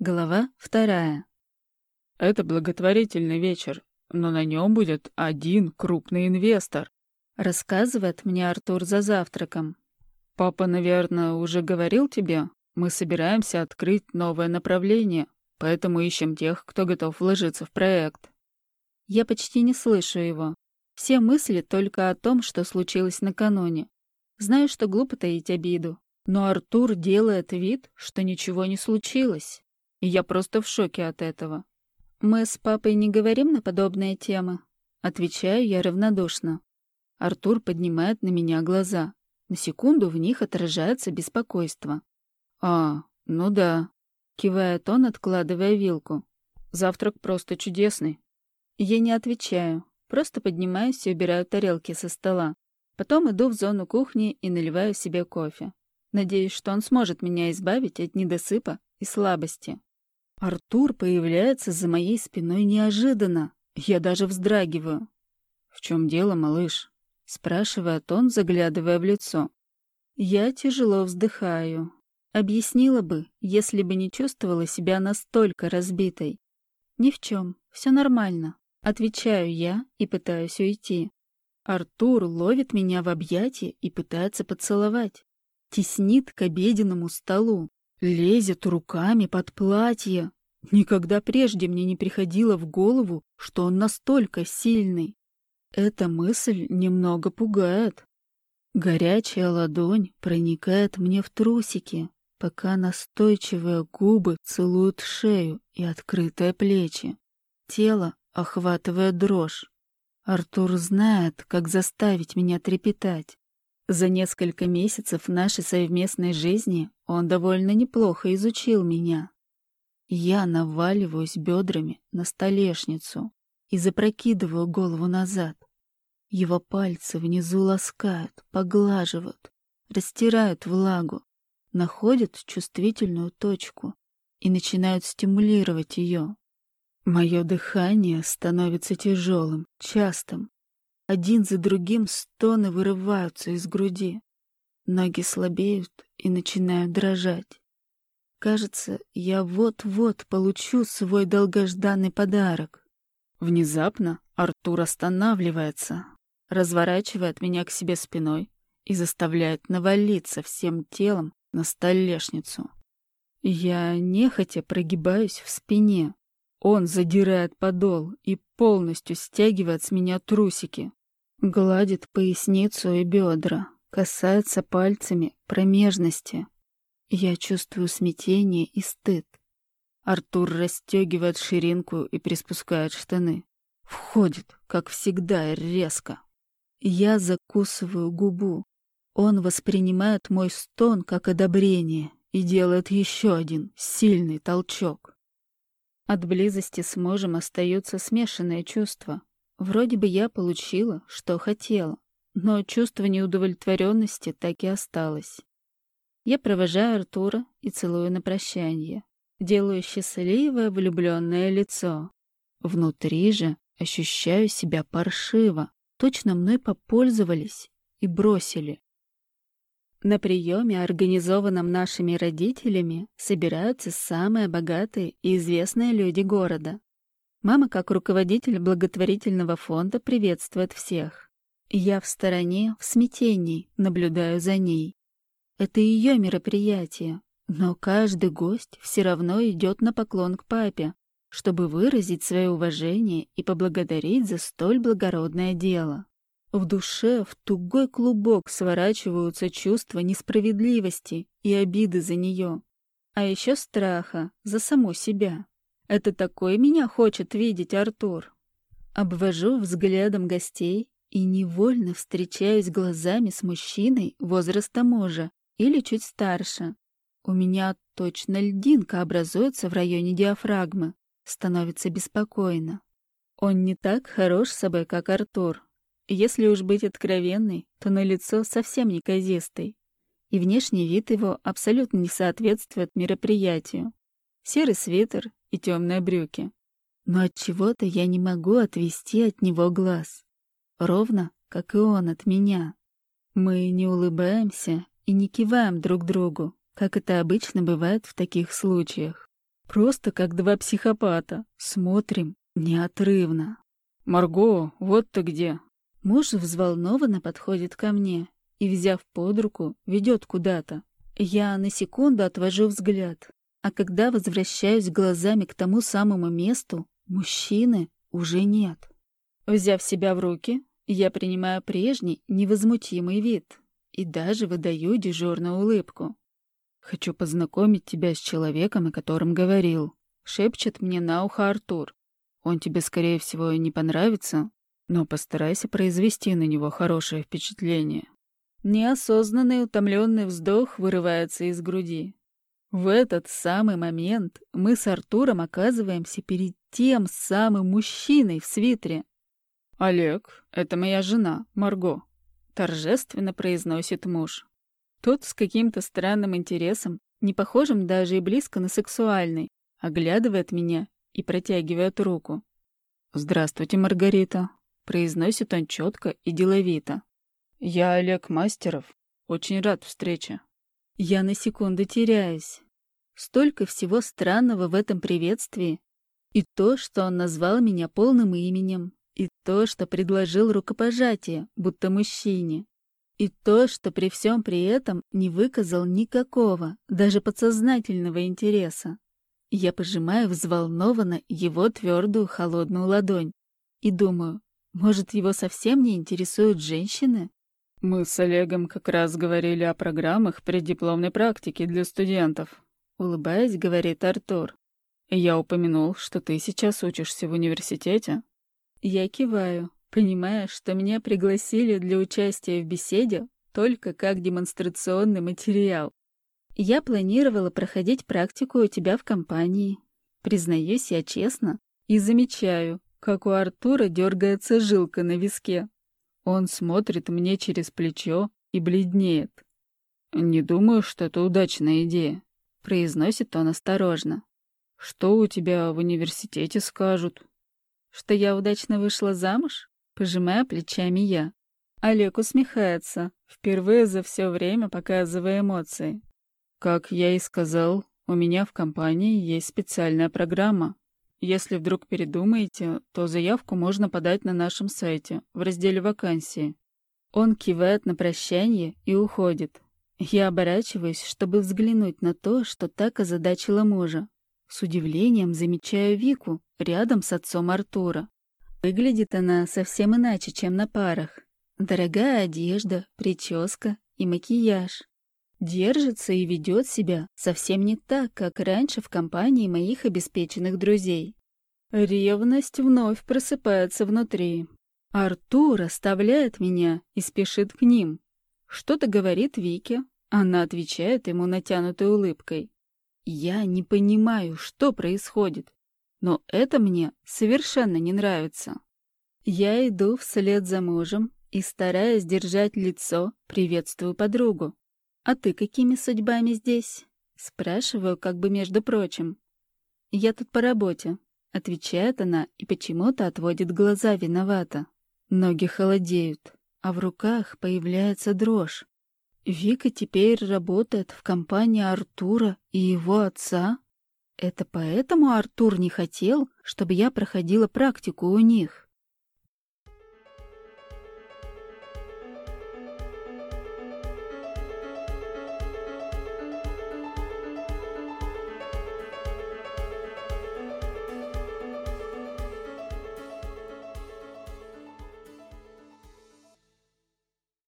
Глава вторая. Это благотворительный вечер, но на нем будет один крупный инвестор, рассказывает мне Артур за завтраком. Папа, наверное, уже говорил тебе, мы собираемся открыть новое направление, поэтому ищем тех, кто готов вложиться в проект. Я почти не слышу его. Все мысли только о том, что случилось накануне. Знаю, что глупо таить обиду, но Артур делает вид, что ничего не случилось. Я просто в шоке от этого. Мы с папой не говорим на подобные темы. Отвечаю я равнодушно. Артур поднимает на меня глаза. На секунду в них отражается беспокойство. «А, ну да», — кивает он, откладывая вилку. «Завтрак просто чудесный». Я не отвечаю, просто поднимаюсь и убираю тарелки со стола. Потом иду в зону кухни и наливаю себе кофе. Надеюсь, что он сможет меня избавить от недосыпа и слабости. Артур появляется за моей спиной неожиданно. Я даже вздрагиваю. «В чем дело, малыш?» — спрашивает он, заглядывая в лицо. Я тяжело вздыхаю. Объяснила бы, если бы не чувствовала себя настолько разбитой. Ни в чем, все нормально. Отвечаю я и пытаюсь уйти. Артур ловит меня в объятия и пытается поцеловать. Теснит к обеденному столу. Лезет руками под платье. Никогда прежде мне не приходило в голову, что он настолько сильный. Эта мысль немного пугает. Горячая ладонь проникает мне в трусики, пока настойчивые губы целуют шею и открытые плечи. Тело охватывает дрожь. Артур знает, как заставить меня трепетать. За несколько месяцев нашей совместной жизни он довольно неплохо изучил меня. Я наваливаюсь бедрами на столешницу и запрокидываю голову назад. Его пальцы внизу ласкают, поглаживают, растирают влагу, находят чувствительную точку и начинают стимулировать ее. Мое дыхание становится тяжелым, частым. Один за другим стоны вырываются из груди. Ноги слабеют и начинают дрожать. Кажется, я вот-вот получу свой долгожданный подарок. Внезапно Артур останавливается, разворачивает меня к себе спиной и заставляет навалиться всем телом на столешницу. Я нехотя прогибаюсь в спине, он задирает подол и полностью стягивает с меня трусики. Гладит поясницу и бедра, касается пальцами промежности. Я чувствую смятение и стыд. Артур расстегивает ширинку и приспускает штаны. Входит, как всегда, резко. Я закусываю губу. Он воспринимает мой стон как одобрение и делает еще один сильный толчок. От близости с мужем остаются смешанные чувства. Вроде бы я получила, что хотела, но чувство неудовлетворенности так и осталось. Я провожаю Артура и целую на прощание. Делаю счастливое влюбленное лицо. Внутри же ощущаю себя паршиво. Точно мной попользовались и бросили. На приеме, организованном нашими родителями, собираются самые богатые и известные люди города. Мама, как руководитель благотворительного фонда, приветствует всех. Я в стороне, в смятении, наблюдаю за ней. Это ее мероприятие, но каждый гость все равно идет на поклон к папе, чтобы выразить свое уважение и поблагодарить за столь благородное дело. В душе в тугой клубок сворачиваются чувства несправедливости и обиды за нее. А еще страха за саму себя. Это такой меня хочет видеть Артур. Обвожу взглядом гостей и невольно встречаюсь глазами с мужчиной возраста мужа или чуть старше. У меня точно льдинка образуется в районе диафрагмы. Становится беспокойно. Он не так хорош собой, как Артур, если уж быть откровенной, то на лицо совсем неказистый. И внешний вид его абсолютно не соответствует мероприятию. Серый свитер и темные брюки. Но от чего-то я не могу отвести от него глаз. Ровно, как и он от меня. Мы не улыбаемся и не киваем друг другу, как это обычно бывает в таких случаях. Просто как два психопата. Смотрим неотрывно. «Марго, вот ты где!» Муж взволнованно подходит ко мне и, взяв под руку, ведет куда-то. Я на секунду отвожу взгляд, а когда возвращаюсь глазами к тому самому месту, мужчины уже нет. Взяв себя в руки, я принимаю прежний невозмутимый вид и даже выдаю дежурную улыбку. «Хочу познакомить тебя с человеком, о котором говорил», — шепчет мне на ухо Артур. «Он тебе, скорее всего, не понравится, но постарайся произвести на него хорошее впечатление». Неосознанный утомленный вздох вырывается из груди. В этот самый момент мы с Артуром оказываемся перед тем самым мужчиной в свитере. «Олег, это моя жена, Марго», — торжественно произносит муж. Тот с каким-то странным интересом, не похожим даже и близко на сексуальный, оглядывает меня и протягивает руку. «Здравствуйте, Маргарита», — произносит он четко и деловито. «Я Олег Мастеров. Очень рад встрече». Я на секунду теряюсь. Столько всего странного в этом приветствии. И то, что он назвал меня полным именем, и то, что предложил рукопожатие, будто мужчине, и то, что при всем при этом не выказал никакого, даже подсознательного интереса. Я пожимаю взволнованно его твердую холодную ладонь и думаю, может, его совсем не интересуют женщины? «Мы с Олегом как раз говорили о программах преддипломной практики для студентов», — улыбаясь, говорит Артур. «Я упомянул, что ты сейчас учишься в университете». Я киваю, понимая, что меня пригласили для участия в беседе только как демонстрационный материал. Я планировала проходить практику у тебя в компании. Признаюсь я честно и замечаю, как у Артура дергается жилка на виске. Он смотрит мне через плечо и бледнеет. «Не думаю, что это удачная идея», — произносит он осторожно. «Что у тебя в университете скажут?» «Что я удачно вышла замуж?» — пожимая плечами я. Олег усмехается, впервые за все время показывая эмоции. «Как я и сказал, у меня в компании есть специальная программа. Если вдруг передумаете, то заявку можно подать на нашем сайте в разделе «Вакансии». Он кивает на прощание и уходит. Я оборачиваюсь, чтобы взглянуть на то, что так озадачило мужа. С удивлением замечаю Вику рядом с отцом Артура. Выглядит она совсем иначе, чем на парах. Дорогая одежда, прическа и макияж. Держится и ведет себя совсем не так, как раньше в компании моих обеспеченных друзей. Ревность вновь просыпается внутри. Артур оставляет меня и спешит к ним. Что-то говорит Вике, она отвечает ему натянутой улыбкой. Я не понимаю, что происходит, но это мне совершенно не нравится. Я иду вслед за мужем и, стараясь держать лицо, приветствую подругу. «А ты какими судьбами здесь?» Спрашиваю, как бы между прочим. «Я тут по работе», — отвечает она и почему-то отводит глаза виновата. Ноги холодеют, а в руках появляется дрожь. Вика теперь работает в компании Артура и его отца? Это поэтому Артур не хотел, чтобы я проходила практику у них?